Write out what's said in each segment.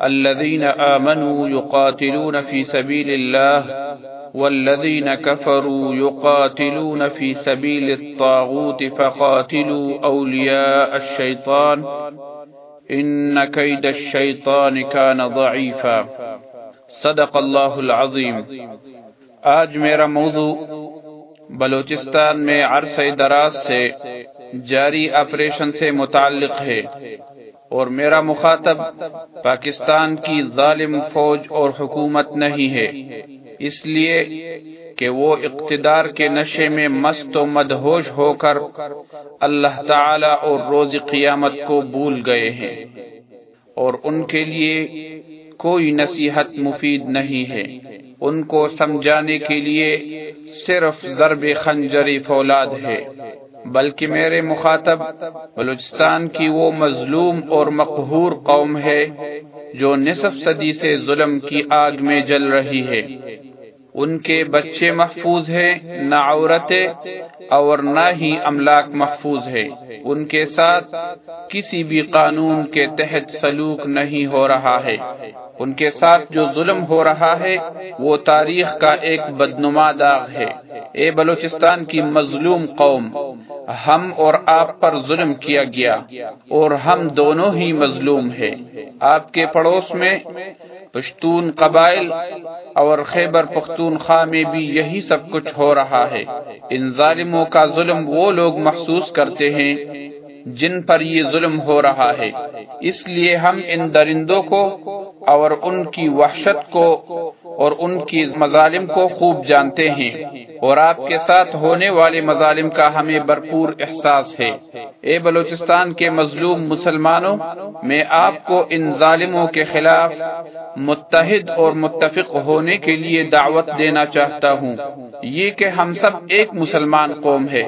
الذين آمنوا يقاتلون في سبيل الله والذين كفروا يقاتلون في سبيل الطاغوت فقاتلوا أولياء الشيطان إن كيد الشيطان كان ضعيفا. صدق اللہ العظیم آج میرا موضوع بلوچستان میں عرصہ دراز سے جاری آپریشن سے متعلق ہے۔ اور میرا مخاطب پاکستان کی ظالم فوج اور حکومت نہیں ہے۔ اس لیے کہ وہ اقتدار کے نشے میں مست و مدہوش ہو کر اللہ تعالی اور روز قیامت کو بھول گئے ہیں۔ اور ان کے لیے کوئی نصیحت مفید نہیں ہے۔ ان کو سمجھانے کے لیے صرف ضرب خنجری فولاد ہے۔ بلکہ میرے مخاطب بلوچستان کی وہ مظلوم اور مقہور قوم ہے جو نصف صدی سے ظلم کی آگ میں جل رہی ہے۔ ان کے بچے محفوظ ہیں، نہ عورتیں اور نہ ہی املاک محفوظ ہے ان کے ساتھ کسی بھی قانون کے تحت سلوک نہیں ہو رہا ہے۔ ان کے ساتھ جو ظلم ہو رہا ہے، وہ تاریخ کا ایک بدنما داغ ہے۔ اے بلوچستان کی مظلوم قوم ہم اور آپ پر ظلم کیا گیا اور ہم دونوں ہی مظلوم ہیں۔ آپ کے پڑوس میں پشتون قبائل اور خیبر پختونخوا میں بھی یہی سب کچھ ہو رہا ہے۔ ان ظالموں کا ظلم وہ لوگ محسوس کرتے ہیں جن پر یہ ظلم ہو رہا ہے۔ اس لیے ہم ان درندوں کو اور ان کی وحشت کو اور ان کی مظالم کو خوب جانتے ہیں۔ اور آپ کے ساتھ ہونے والے مظالم کا ہمیں بھرپور احساس ہے۔ اے بلوچستان کے مظلوم مسلمانوں، میں آپ کو ان ظالموں کے خلاف متحد اور متفق ہونے کے لیے دعوت دینا چاہتا ہوں۔ یہ کہ ہم سب ایک مسلمان قوم ہے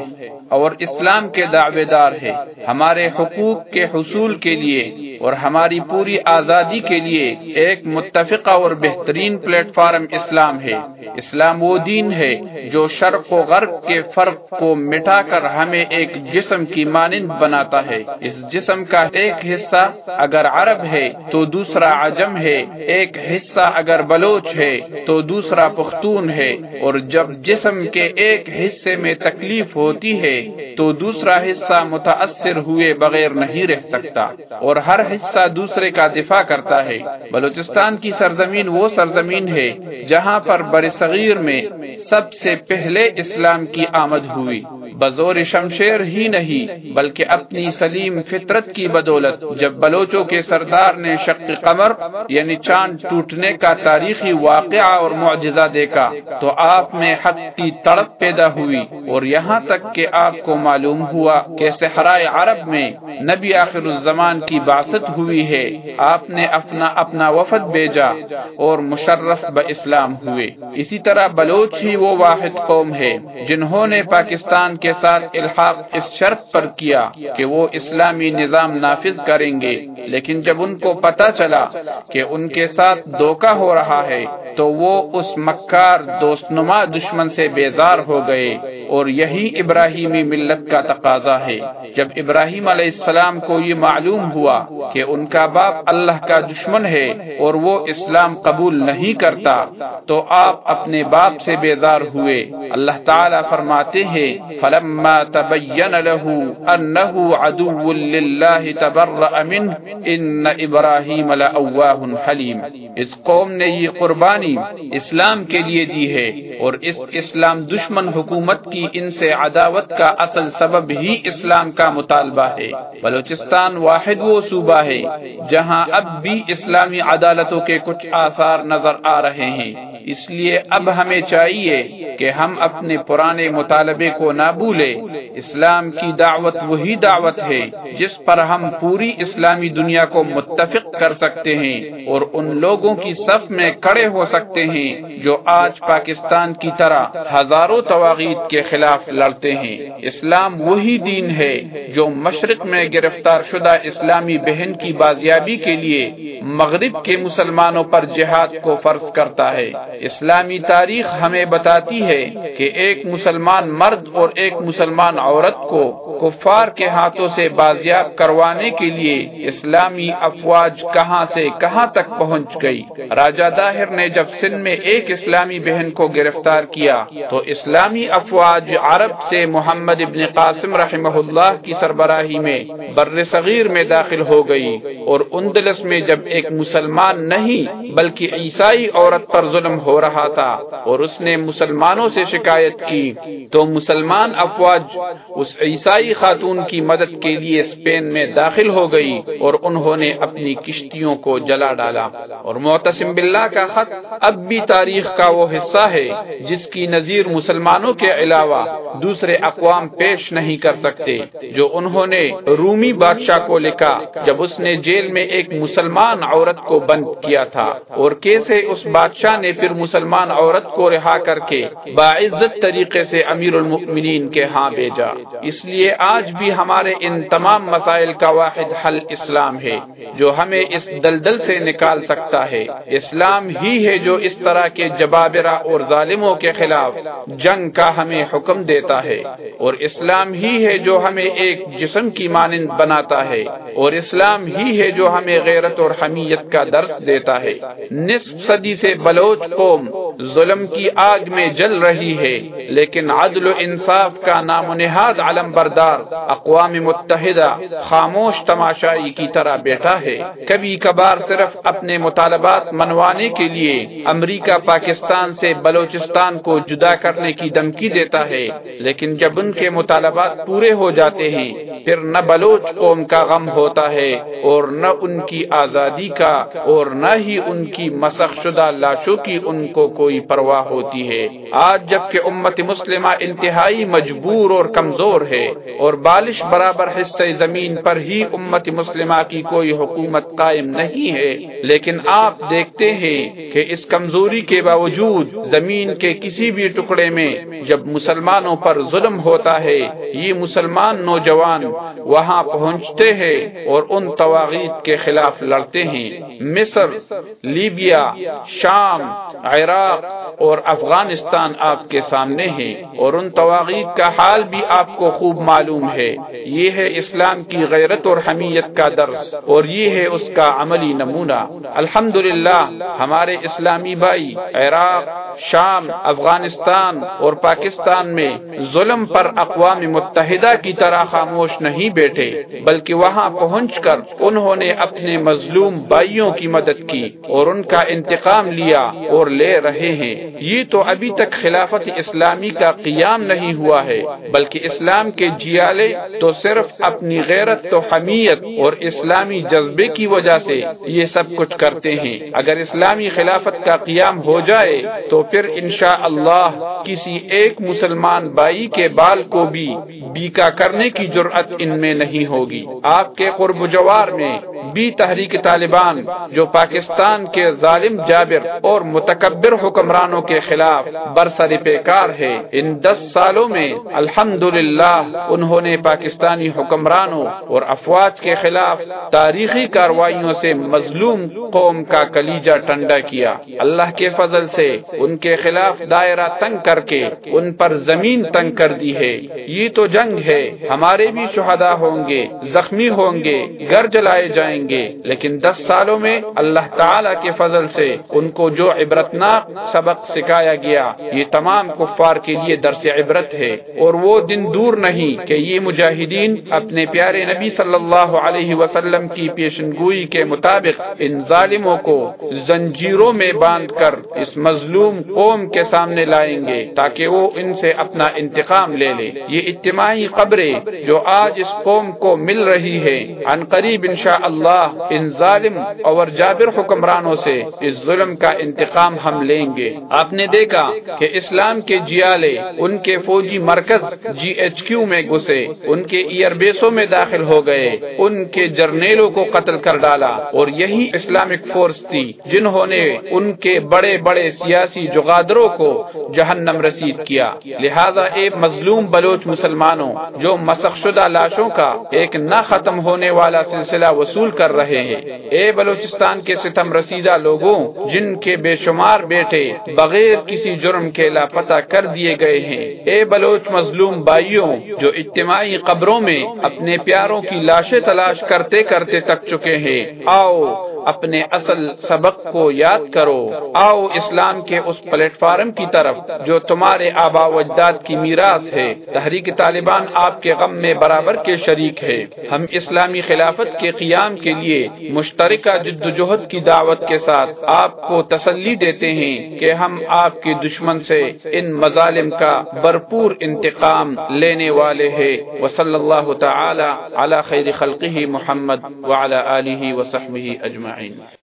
اور اسلام کے دعوے دار ہے۔ ہمارے حقوق کے حصول کے لیے اور ہماری پوری آزادی کے لیے ایک متفقہ اور بہترین پلیٹ فارم اسلام ہے۔ اسلام وہ دین ہے جو شرق و غرب کے فرق کو مٹا کر ہمیں ایک جسم کی مانند بناتا ہے۔ اس جسم کا ایک حصہ اگر عرب ہے تو دوسرا عجم ہے۔ ایک حصہ اگر بلوچ ہے تو دوسرا پختون ہے۔ اور جب جسم کے ایک حصے میں تکلیف ہوتی ہے تو دوسرا حصہ متاثر ہوئے بغیر نہیں رہ سکتا اور ہر حصہ دوسرے کا دفاع کرتا ہے۔ بلوچستان کی سرزمین وہ سرزمین ہے جہاں پر بر صغیر میں سب سے پہلے اسلام کی آمد ہوئی۔ بزور شمشیر ہی نہیں، بلکہ اپنی سلیم فطرت کی بدولت۔ جب بلوچوں کے سردار نے شق قمر یعنی چاند ٹوٹنے کا تاریخی واقعہ اور معجزہ دیکھا، تو آپ میں حق کی تڑپ پیدا ہوئی اور یہاں تک کہ آپ آپ کو معلوم ہوا کہ صحرائے عرب میں نبی آخر الزمان کی باسط ہوئی ہے۔ آپ نے اپنا اپنا وفد بھیجا اور مشرف ب اسلام ہوئے۔ اسی طرح بلوچ ہی وہ واحد قوم ہے جنہوں نے پاکستان کے ساتھ الحاق اس شرط پر کیا کہ وہ اسلامی نظام نافذ کریں گے۔ لیکن جب ان کو پتا چلا کہ ان کے ساتھ دھوکہ ہو رہا ہے تو وہ اس مکار دوست نما دشمن سے بیزار ہو گئے اور یہی ابراہیمی ملت کا تقاضا ہے۔ جب ابراہیم علیہ السلام کو یہ معلوم ہوا کہ ان کا باپ اللہ کا دشمن ہے اور وہ اسلام قبول نہیں کرتا، تو آپ اپنے باپ سے بیزار ہوئے۔ اللہ تعالی فرماتے ہیں، فلما تبین له انه عدو لله تبرأ منه ان ابراہیم لأواہ حلیم اس قوم نے یہ قربانی اسلام کے لیے دی ہے اور اس اسلام دشمن حکومت کی ان سے عداوت کا اصل سبب ہی اسلام کا مطالبہ ہے۔ بلوچستان واحد وہ صوبہ ہے جہاں اب بھی اسلامی عدالتوں کے کچھ آثار نظر آ رہے ہیں۔ اس لیے اب ہمیں چاہیے کہ ہم اپنے پرانے مطالبے کو نہ بھولے اسلام کی دعوت وہی دعوت ہے جس پر ہم پوری اسلامی دنیا کو متفق کر سکتے ہیں اور ان لوگوں کی صف میں کھڑے ہو سکتے ہیں جو آج پاکستان کی طرح ہزاروں تواغیت کے خلاف لڑتے ہیں۔ اسلام وہی دین ہے جو مشرق میں گرفتار شدہ اسلامی بہن کی بازیابی کے لیے مغرب کے مسلمانوں پر جہاد کو فرض کرتا ہے۔ اسلامی تاریخ ہمیں بتاتی ہے کہ ایک مسلمان مرد اور ایک مسلمان عورت کو کفار کے ہاتھوں سے بازیاب کروانے کے لیے اسلامی افواج کہاں سے کہاں تک پہنچ گئی؟ راجہ داہر نے جب سن میں ایک اسلامی بہن کو گرفتار کیا، تو اسلامی افواج عرب سے محمد ابن قاسم رحمہ اللہ کی سربراہی میں بر صغیر میں داخل ہو گئی اور اندلس میں جب ایک مسلمان نہیں، بلکہ عیسائی عورت پر ظلم ہو رہا تھا اور اس نے مسلمانوں سے شکایت کی، تو مسلمان افواج اس عیسائی خاتون کی مدد کے لیے اسپین میں داخل ہو گئی اور انہوں نے اپنی کشتیوں کو جلا ڈالا۔ اور معتصم باللہ کا خط اب بھی تاریخ کا وہ حصہ ہے جس کی نظیر مسلمانوں کے علاوہ دوسرے اقوام پیش نہیں کر سکتے، جو انہوں نے رومی بادشاہ کو لکھا جب اس نے جیل میں ایک مسلمان عورت کو بند کیا تھا۔ اور کیسے اس بادشاہ نے پھر مسلمان عورت کو رہا کر کے باعزت طریقے سے امیر المؤمنین کے ہاں بھیجا؟ اس لیے آج بھی ہمارے ان تمام مسائل کا واحد حل اسلام ہے، جو ہمیں اس دلدل سے نکال سکتا ہے۔ اسلام ہی ہے جو اس طرح کے جبابرہ اور ظالموں کے خلاف جنگ کا ہمیں حکم دیتا ہے۔ اور اسلام ہی ہے جو ہمیں ایک جسم کی مانند بناتا ہے۔ اور اسلام ہی ہے جو ہمیں غیرت اور حمیت کا درس دیتا ہے۔ نصف صدی سے بلوچ قوم ظلم کی آگ میں جل رہی ہے، لیکن عدل و انصاف کا نام و نہاد علم بردار، اقوام متحدہ خاموش تماشائی کی طرح بیٹھا ہے۔ کبھی کبھار صرف اپنے مطالبات منوانے کے لیے امریکہ پاکستان سے بلوچستان کو جدا کرنے کی دھمکی دیتا ہے، لیکن جب ان کے مطالبات پورے ہو جاتے ہیں، پھر نہ بلوچ قوم کا غم ہوتا ہے اور نہ ان کی آزادی کا اور نہ ہی ان کی مسخ شدہ لاشوں کی ان کو کوئی پرواہ ہوتی ہے۔ آج جبکہ امت مسلمہ انتہائی مجبور اور کمزور ہے اور بالش برابر حصے زمین پر ہی امت مسلمہ کی کوئی حکومت قائم نہیں ہے۔ لیکن آپ دیکھتے ہیں کہ اس کمزوری کے باوجود زمین کے کسی بھی ٹکڑے میں جب مسلمانوں پر ظلم ہوتا ہے، یہ مسلمان نوجوان وہاں پہنچتے ہیں اور ان تواغیت کے خلاف لڑتے ہیں۔ مصر، لیبیا، شام، عراق اور افغانستان آپ کے سامنے ہیں اور ان تواغیت کا حال بھی آپ کو خوب معلوم ہے۔ یہ ہے اسلام کی غیرت اور حمیت کا درس اور یہ ہے اس کا عملی نمونہ۔ الحمدللہ، ہمارے اسلامی بھائی، عراق، شام، افغانستان اور پاکستان میں ظلم پر اقوام متحدہ کی طرح خاموش نہیں بیٹھے، بلکہ وہاں پہنچ کر انہوں نے اپنے مظلوم بھائیوں کی مدد کی اور ان کا انتقام لیا اور لے رہے ہیں۔ یہ تو ابھی تک خلافت اسلامی کا قیام نہیں ہوا ہے، بلکہ اسلام کے جیالے تو صرف اپنی غیرت تو حمیت اور اسلامی جذبے کی وجہ سے یہ سب کچھ کرتے ہیں۔ اگر اسلامی خلافت کا قیام ہو جائے تو پھر انشاء اللہ کسی ایک مسلمان بائی کے بال کو بھی بیکا کرنے کی جرأت ان میں نہیں ہوگی۔ آپ کے قرب جوار میں بی تحریک طالبان جو پاکستان کے ظالم جابر اور متکبر حکمرانوں کے خلاف برسر پیکار ہے۔ ان دس سالوں میں الحمد انہوں نے پاکستانی حکمرانوں اور افواج کے خلاف تاریخی کاروائیوں سے مظلوم قوم کا کلیجہ ٹنڈا کیا۔ اللہ کے فضل سے ان کے خلاف دائرہ تنگ کر کے ان پر زمین تنگ کر دی ہے۔ یہ تو جنگ ہے۔ ہمارے بھی شہدا ہوں گے، زخمی ہوں گے، گھر جلائے جائیں گے۔ لیکن دس سالوں میں اللہ تعالی کے فضل سے ان کو جو عبرتناک سبق سکھایا گیا، یہ تمام کفار کے لیے درس عبرت ہے۔ اور وہ دن دور نہیں کہ یہ مجاہدین اپنے پیارے نبی صلی اللہ علیہ وسلم کی پیشن گوئی کے مطابق ان ظالموں کو زنجیروں میں باندھ کر اس مظلوم قوم کے سامنے لائیں گے تاکہ وہ ان سے اپنا انتقام لے لے۔ یہ اجتماعی قبریں جو آج آج اس قوم کو مل رہی ہے ان قریب انشاء اللہ ان ظالم اور جابر حکمرانوں سے اس ظلم کا انتقام ہم لیں گے۔ آپ نے دیکھا کہ اسلام کے جیالے، ان کے فوجی مرکز جی ایچ کیو میں گھسے، ان کے ایئر بیسوں میں داخل ہو گئے، ان کے جرنیلوں کو قتل کر ڈالا اور یہی اسلامک فورس تھی جنہوں نے ان کے بڑے بڑے سیاسی جغادروں کو جہنم رسید کیا۔ لہذا ایک مظلوم بلوچ مسلمانوں، جو مسخ شدہ لاشوں کا ایک نہ ختم ہونے والا سلسلہ وصول کر رہے ہیں، اے بلوچستان کے ستم رسیدہ لوگوں، جن کے بے شمار بیٹے بغیر کسی جرم کے لاپتہ کر دیے گئے ہیں، اے بلوچ مظلوم بائیوں جو اجتماعی قبروں میں اپنے پیاروں کی لاشیں تلاش کرتے کرتے تک چکے ہیں۔ آؤ اپنے اصل سبق کو یاد کرو۔ آؤ اسلام کے اس پلیٹ فارم کی طرف، جو تمہارے آبا و اجداد کی میراث ہے۔ تحریک طالبان آپ کے غم میں برابر کے شریک ہے۔ ہم اسلامی خلافت کے قیام کے لیے مشترکہ جد جہد کی دعوت کے ساتھ آپ کو تسلی دیتے ہیں کہ ہم آپ کے دشمن سے ان مظالم کا بھرپور انتقام لینے والے ہیں۔ وصلی اللہ تعالی علی خیر خلقہ محمد وعلی آلہ وصحبہ اجمعین۔ أجمعين